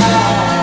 love.